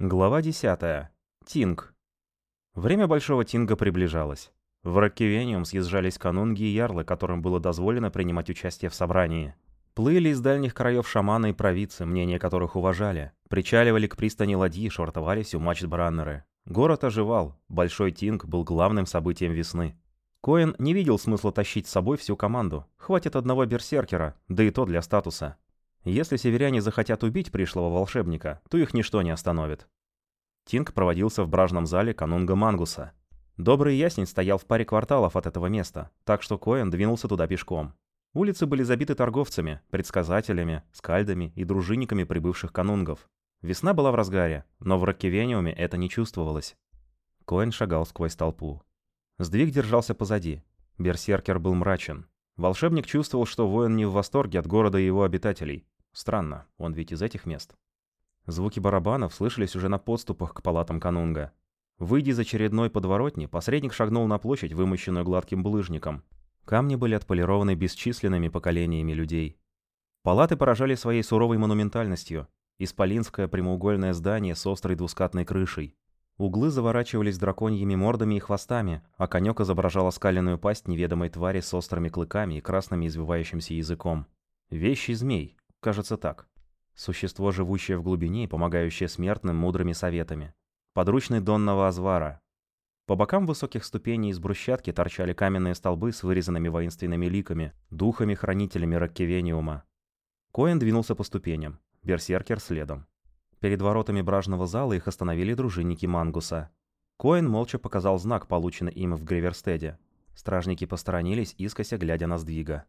Глава 10. Тинг. Время Большого Тинга приближалось. В Раккивениум съезжались канунги и ярлы, которым было дозволено принимать участие в собрании. Плыли из дальних краев шаманы и провидцы, мнения которых уважали. Причаливали к пристани ладьи, швартовались у мачт-браннеры. Город оживал, Большой Тинг был главным событием весны. Коэн не видел смысла тащить с собой всю команду. Хватит одного берсеркера, да и то для статуса. Если северяне захотят убить пришлого волшебника, то их ничто не остановит. Тинг проводился в бражном зале канунга Мангуса. Добрый ясень стоял в паре кварталов от этого места, так что Коэн двинулся туда пешком. Улицы были забиты торговцами, предсказателями, скальдами и дружинниками прибывших канунгов. Весна была в разгаре, но в Роккивениуме это не чувствовалось. Коэн шагал сквозь толпу. Сдвиг держался позади. Берсеркер был мрачен. Волшебник чувствовал, что воин не в восторге от города и его обитателей. Странно, он ведь из этих мест. Звуки барабанов слышались уже на подступах к палатам канунга. Выйдя из очередной подворотни, посредник шагнул на площадь, вымощенную гладким булыжником. Камни были отполированы бесчисленными поколениями людей. Палаты поражали своей суровой монументальностью. Исполинское прямоугольное здание с острой двускатной крышей. Углы заворачивались драконьими мордами и хвостами, а конек изображал оскаленную пасть неведомой твари с острыми клыками и красными извивающимся языком. Вещий змей, кажется так. Существо, живущее в глубине и помогающее смертным мудрыми советами. Подручный Донного Азвара. По бокам высоких ступеней из брусчатки торчали каменные столбы с вырезанными воинственными ликами, духами-хранителями Раккевениума. Коэн двинулся по ступеням, берсеркер следом. Перед воротами бражного зала их остановили дружинники Мангуса. Коэн молча показал знак, полученный им в Гриверстеде. Стражники посторонились, искося глядя на сдвига.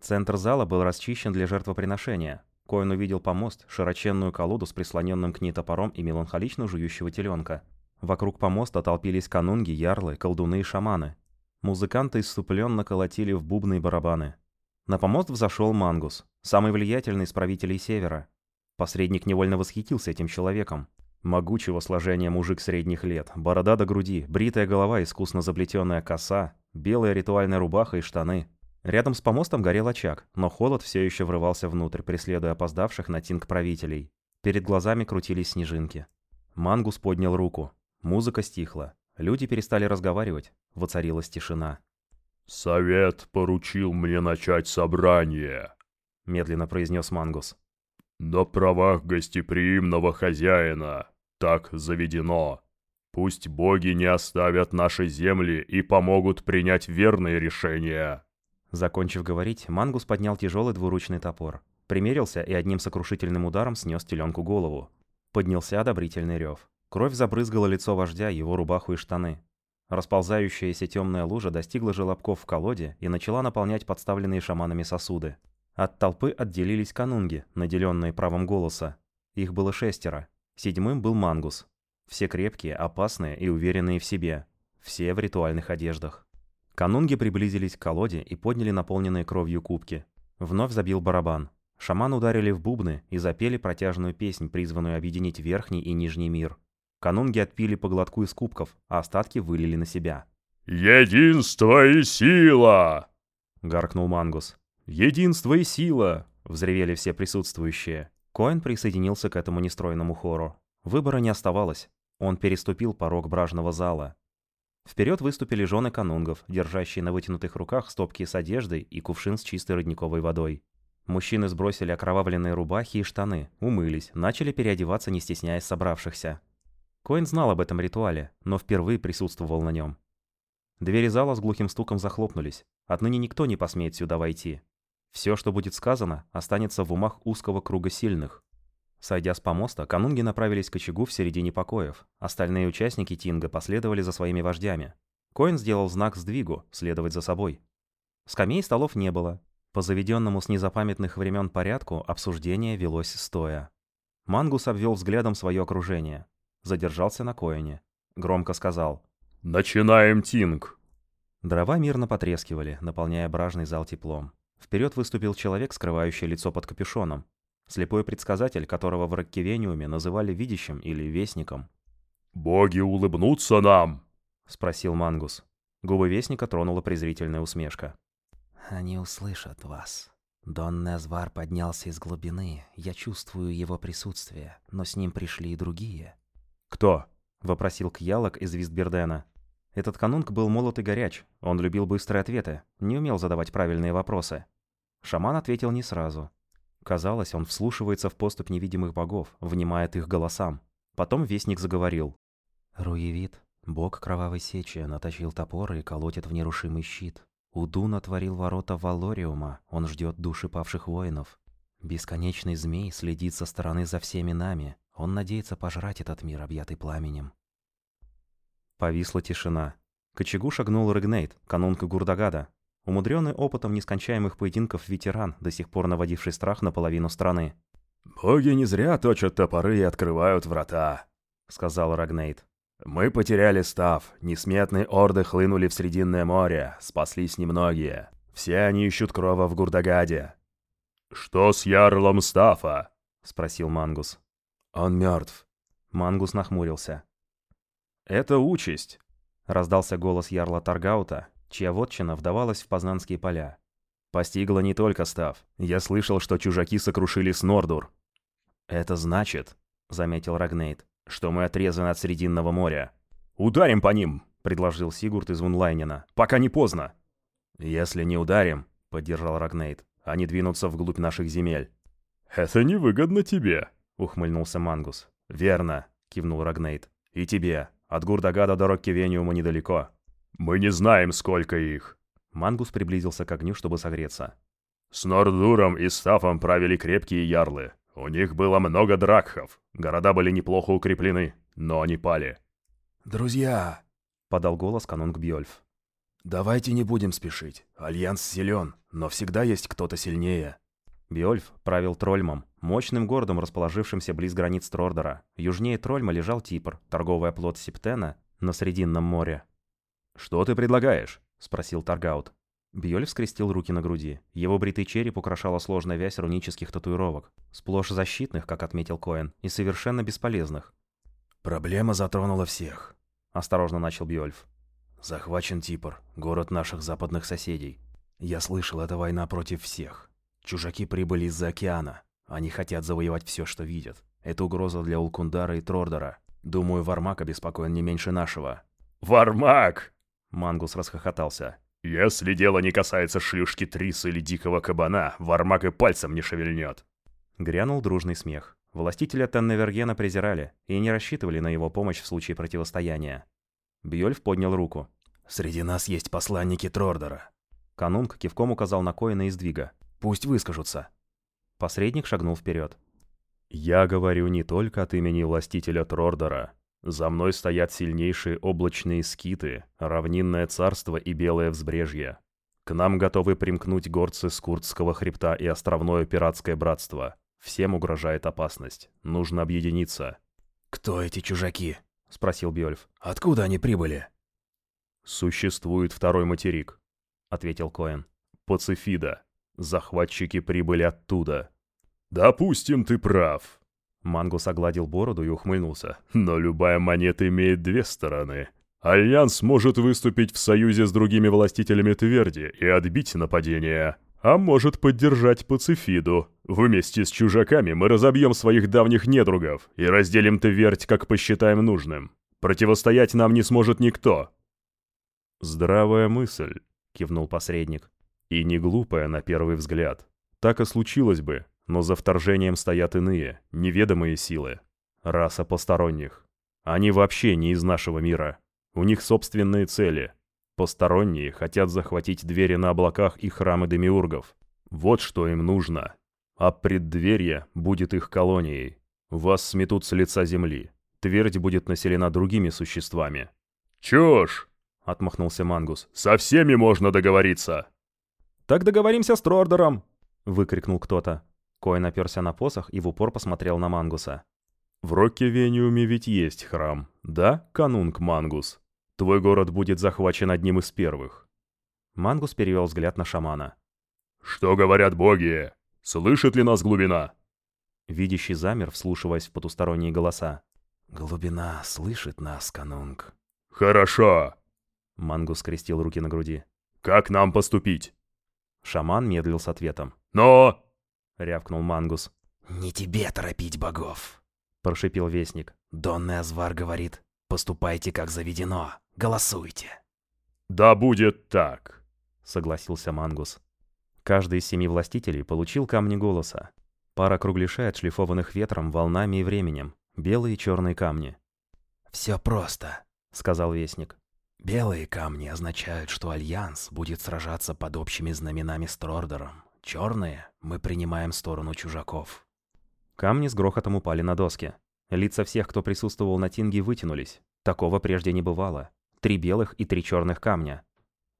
Центр зала был расчищен для жертвоприношения. Коэн увидел помост, широченную колоду с прислоненным к ней топором и меланхолично жующего теленка. Вокруг помоста толпились канунги, ярлы, колдуны и шаманы. Музыканты исступленно колотили в бубны и барабаны. На помост взошел Мангус, самый влиятельный из правителей Севера. Посредник невольно восхитился этим человеком. Могучего сложения мужик средних лет, борода до груди, бритая голова, искусно заплетенная коса, белая ритуальная рубаха и штаны. Рядом с помостом горел очаг, но холод все еще врывался внутрь, преследуя опоздавших на тинг правителей. Перед глазами крутились снежинки. Мангус поднял руку. Музыка стихла. Люди перестали разговаривать. Воцарилась тишина. «Совет поручил мне начать собрание», — медленно произнес Мангус. «На правах гостеприимного хозяина. Так заведено. Пусть боги не оставят наши земли и помогут принять верные решения». Закончив говорить, Мангус поднял тяжелый двуручный топор. Примерился и одним сокрушительным ударом снес теленку голову. Поднялся одобрительный рев. Кровь забрызгала лицо вождя, его рубаху и штаны. Расползающаяся темная лужа достигла желобков в колоде и начала наполнять подставленные шаманами сосуды. От толпы отделились канунги, наделенные правом голоса. Их было шестеро. Седьмым был Мангус. Все крепкие, опасные и уверенные в себе. Все в ритуальных одеждах. Канунги приблизились к колоде и подняли наполненные кровью кубки. Вновь забил барабан. Шаман ударили в бубны и запели протяжную песнь, призванную объединить верхний и нижний мир. Канунги отпили по глотку из кубков, а остатки вылили на себя. «Единство и сила!» — гаркнул Мангус. «Единство и сила!» — взревели все присутствующие. Коэн присоединился к этому нестройному хору. Выбора не оставалось. Он переступил порог бражного зала. Вперед выступили жены канунгов, держащие на вытянутых руках стопки с одеждой и кувшин с чистой родниковой водой. Мужчины сбросили окровавленные рубахи и штаны, умылись, начали переодеваться, не стесняясь собравшихся. Коэн знал об этом ритуале, но впервые присутствовал на нем. Двери зала с глухим стуком захлопнулись. Отныне никто не посмеет сюда войти. Все, что будет сказано, останется в умах узкого круга сильных. Сойдя с помоста, канунги направились к очагу в середине покоев. Остальные участники Тинга последовали за своими вождями. Коин сделал знак сдвигу, следовать за собой. Скамей и столов не было. По заведенному с незапамятных времен порядку обсуждение велось стоя. Мангус обвел взглядом свое окружение. Задержался на Коине. Громко сказал «Начинаем Тинг!» Дрова мирно потрескивали, наполняя бражный зал теплом. Вперед выступил человек, скрывающий лицо под капюшоном. Слепой предсказатель, которого в Раккивениуме называли видящим или вестником. «Боги улыбнутся нам!» — спросил Мангус. Губы вестника тронула презрительная усмешка. «Они услышат вас. Дон Незвар поднялся из глубины. Я чувствую его присутствие, но с ним пришли и другие. «Кто?» — вопросил Кьялок из Вистбердена. Этот канунг был молод и горяч, он любил быстрые ответы, не умел задавать правильные вопросы. Шаман ответил не сразу. Казалось, он вслушивается в поступь невидимых богов, внимает их голосам. Потом Вестник заговорил. Руевит, бог кровавой сечи, наточил топор и колотит в нерушимый щит. Удун отворил ворота Валориума, он ждет души павших воинов. Бесконечный змей следит со стороны за всеми нами, он надеется пожрать этот мир, объятый пламенем. Повисла тишина. К очагу шагнул Регнейт, канунка Гурдагада, умудренный опытом нескончаемых поединков ветеран, до сих пор наводивший страх на половину страны. «Боги не зря точат топоры и открывают врата», — сказал Рагнейт. Мы потеряли став, несметные орды хлынули в Срединное море, спаслись немногие. Все они ищут крова в Гурдагаде. «Что с ярлом Стафа?» — спросил Мангус. «Он мертв». Мангус нахмурился. «Это участь», — раздался голос ярла Таргаута, чья вотчина вдавалась в Познанские поля. «Постигла не только Став. Я слышал, что чужаки сокрушили Снордур». «Это значит», — заметил Рагнейт, что мы отрезаны от Срединного моря. «Ударим по ним!» — предложил Сигурд из Вунлайнена. «Пока не поздно!» «Если не ударим», — поддержал Рагнейд, — «они двинутся вглубь наших земель». «Это невыгодно тебе», — ухмыльнулся Мангус. «Верно», — кивнул Рагнейд. «И тебе. От Гурдагада до Роккивениума недалеко». «Мы не знаем, сколько их». Мангус приблизился к огню, чтобы согреться. «С Нордуром и Стафом правили крепкие ярлы. У них было много дракхов. Города были неплохо укреплены, но они пали. «Друзья!» — подал голос конунг Бьольф. «Давайте не будем спешить. Альянс силен, но всегда есть кто-то сильнее». Бьольф правил Трольмом, мощным городом, расположившимся близ границ Трордора. Южнее Трольма лежал Типр, торговый оплот Септена, на Срединном море. «Что ты предлагаешь?» — спросил Таргаут. Бьёль скрестил руки на груди. Его бритый череп украшала сложная вязь рунических татуировок. Сплошь защитных, как отметил Коэн, и совершенно бесполезных. «Проблема затронула всех», — осторожно начал Бьёльф. «Захвачен Типр, город наших западных соседей. Я слышал, это война против всех. Чужаки прибыли из-за океана. Они хотят завоевать все, что видят. Это угроза для Улкундара и Трордора. Думаю, Вармак обеспокоен не меньше нашего». «Вармак!» Мангус расхохотался. «Если дело не касается шлюшки Триса или дикого кабана, Вармак и пальцем не шевельнет». Грянул дружный смех. Властителя Тенневергена презирали и не рассчитывали на его помощь в случае противостояния. Бьёльф поднял руку. «Среди нас есть посланники Трордора». Канунг кивком указал на Коина из двига. «Пусть выскажутся». Посредник шагнул вперед. «Я говорю не только от имени властителя Трордора. За мной стоят сильнейшие облачные скиты, равнинное царство и белое взбрежье. К нам готовы примкнуть горцы с Курдского хребта и островное пиратское братство. Всем угрожает опасность. Нужно объединиться. «Кто эти чужаки?» — спросил Бьольф. «Откуда они прибыли?» «Существует второй материк», — ответил Коэн. «Пацифида. Захватчики прибыли оттуда». «Допустим, ты прав», Мангус огладил бороду и ухмыльнулся. «Но любая монета имеет две стороны. Альянс может выступить в союзе с другими властителями Тверди и отбить нападение, а может поддержать Пацифиду. Вместе с чужаками мы разобьем своих давних недругов и разделим Твердь, как посчитаем нужным. Противостоять нам не сможет никто». «Здравая мысль», — кивнул посредник. «И не глупая на первый взгляд. Так и случилось бы, но за вторжением стоят иные, неведомые силы. Раса посторонних. Они вообще не из нашего мира. У них собственные цели. Посторонние хотят захватить двери на облаках и храмы демиургов. Вот что им нужно. А преддверье будет их колонией. Вас сметут с лица земли. Твердь будет населена другими существами. «Чушь!» — отмахнулся Мангус. «Со всеми можно договориться!» «Так договоримся с Трордером!» — выкрикнул кто-то. Коин оперся на посох и в упор посмотрел на Мангуса. «В Роккевениуме ведь есть храм, да, канунг Мангус? Твой город будет захвачен одним из первых». Мангус перевел взгляд на шамана. «Что говорят боги? Слышит ли нас глубина?» Видящий замер, вслушиваясь в потусторонние голоса. «Глубина слышит нас, канунг». «Хорошо!» Мангус скрестил руки на груди. «Как нам поступить?» Шаман медлил с ответом. «Но...» — рявкнул Мангус. «Не тебе торопить богов!» — прошипел Вестник. Дон Незвар говорит, поступайте как заведено, голосуйте. «Да будет так», — согласился Мангус. Каждый из семи властителей получил камни голоса. Пара кругляшей, отшлифованных ветром, волнами и временем. Белые и черные камни. «Все просто», — сказал Вестник. «Белые камни означают, что Альянс будет сражаться под общими знаменами с Трордером. Черные мы принимаем сторону чужаков». Камни с грохотом упали на доски. Лица всех, кто присутствовал на тинге, вытянулись. Такого прежде не бывало. Три белых и три черных камня.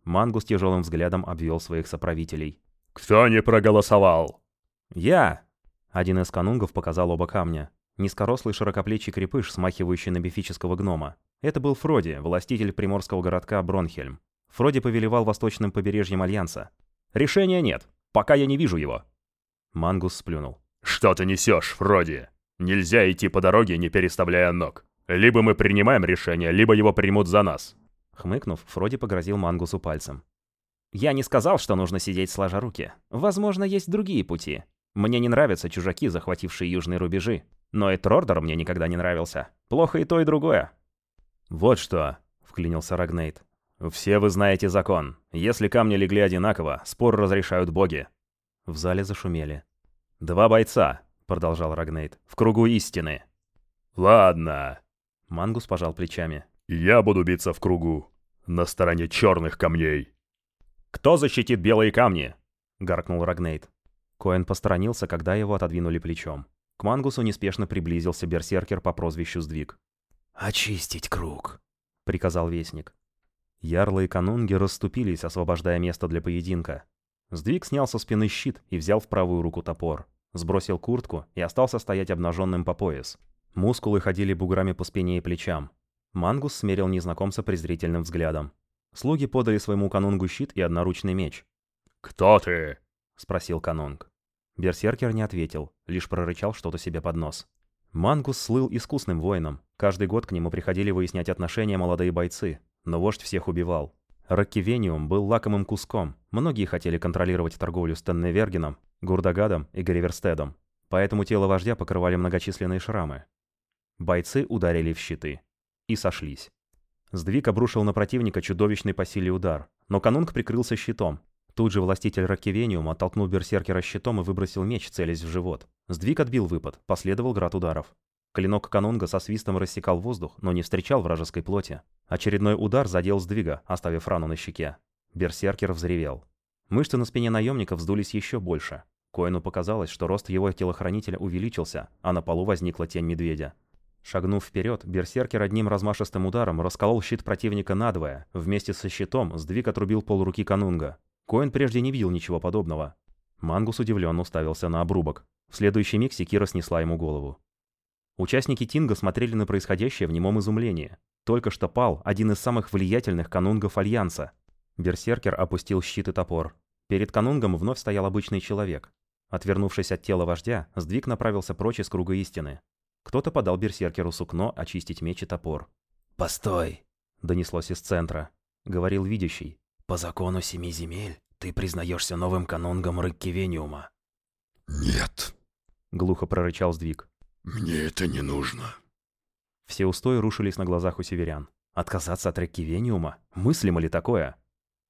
Мангус тяжелым взглядом обвел своих соправителей. «Кто не проголосовал?» «Я!» Один из канунгов показал оба камня. Низкорослый широкоплечий крепыш, смахивающий на мифического гнома. Это был Фроди, властитель приморского городка Бронхельм. Фроди повелевал восточным побережьем Альянса. «Решения нет, пока я не вижу его!» Мангус сплюнул. «Что ты несешь, Фроди? Нельзя идти по дороге, не переставляя ног. Либо мы принимаем решение, либо его примут за нас». Хмыкнув, Фроди погрозил Мангусу пальцем. «Я не сказал, что нужно сидеть сложа руки. Возможно, есть другие пути. Мне не нравятся чужаки, захватившие южные рубежи. Но и Трордер мне никогда не нравился. Плохо и то, и другое». «Вот что», — вклинился Рагнейт. «Все вы знаете закон. Если камни легли одинаково, спор разрешают боги». В зале зашумели. «Два бойца», — продолжал Рагнейт, — «в кругу истины». «Ладно». Мангус пожал плечами. «Я буду биться в кругу. На стороне черных камней». «Кто защитит белые камни?» — гаркнул Рагнейт. Коэн посторонился, когда его отодвинули плечом. К Мангусу неспешно приблизился берсеркер по прозвищу Сдвиг. «Очистить круг», — приказал Вестник. Ярлы и канунги расступились, освобождая место для поединка. Сдвиг снял со спины щит и взял в правую руку топор. Сбросил куртку и остался стоять обнаженным по пояс. Мускулы ходили буграми по спине и плечам. Мангус смерил незнакомца презрительным взглядом. Слуги подали своему канунгу щит и одноручный меч. «Кто ты?» — спросил канунг. Берсеркер не ответил, лишь прорычал что-то себе под нос. Мангус слыл искусным воином. Каждый год к нему приходили выяснять отношения молодые бойцы, но вождь всех убивал. Раккивениум был лакомым куском. Многие хотели контролировать торговлю с Тенневергеном, Гурдагадом и Гарриверстедом. Поэтому тело вождя покрывали многочисленные шрамы. Бойцы ударили в щиты. И сошлись. Сдвиг обрушил на противника чудовищный по силе удар, но канунг прикрылся щитом. Тут же властитель Раккивениума оттолкнул берсеркера щитом и выбросил меч, целясь в живот. Сдвиг отбил выпад, последовал град ударов. Клинок канунга со свистом рассекал воздух, но не встречал вражеской плоти. Очередной удар задел сдвига, оставив рану на щеке. Берсеркер взревел. Мышцы на спине наемника вздулись еще больше. Коину показалось, что рост его телохранителя увеличился, а на полу возникла тень медведя. Шагнув вперед, берсеркер одним размашистым ударом расколол щит противника надвое. Вместе со щитом сдвиг отрубил полруки канунга. Коин прежде не видел ничего подобного. Мангус удивленно уставился на обрубок. В следующий миг секира снесла ему голову. Участники Тинга смотрели на происходящее в немом изумлении. Только что пал один из самых влиятельных канунгов Альянса. Берсеркер опустил щит и топор. Перед канунгом вновь стоял обычный человек. Отвернувшись от тела вождя, сдвиг направился прочь из круга истины. Кто-то подал берсеркеру сукно очистить меч и топор. «Постой!» — донеслось из центра. Говорил видящий. «По закону семи земель ты признаешься новым канунгом Рыккивениума». «Нет», — глухо прорычал сдвиг. Мне это не нужно. Все устои рушились на глазах у северян. Отказаться от Реккивениума? Мыслимо ли такое?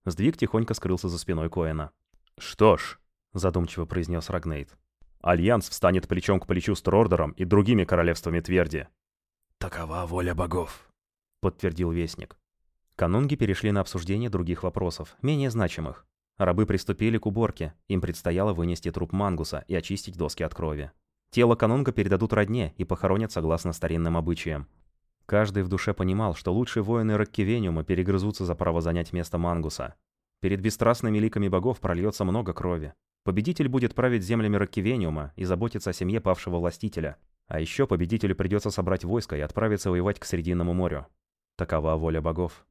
Сдвиг тихонько скрылся за спиной Коэна. «Что ж», — задумчиво произнес Рагнейт. «Альянс встанет плечом к плечу с Трордером и другими королевствами Тверди». «Такова воля богов», — подтвердил Вестник. Конунги перешли на обсуждение других вопросов, менее значимых. Рабы приступили к уборке, им предстояло вынести труп Мангуса и очистить доски от крови. Тело конунга передадут родне и похоронят согласно старинным обычаям. Каждый в душе понимал, что лучшие воины Раккивениума перегрызутся за право занять место Мангуса. Перед бесстрастными ликами богов прольется много крови. Победитель будет править землями Раккивениума и заботиться о семье павшего властителя. А еще победителю придется собрать войско и отправиться воевать к Срединному морю. Такова воля богов.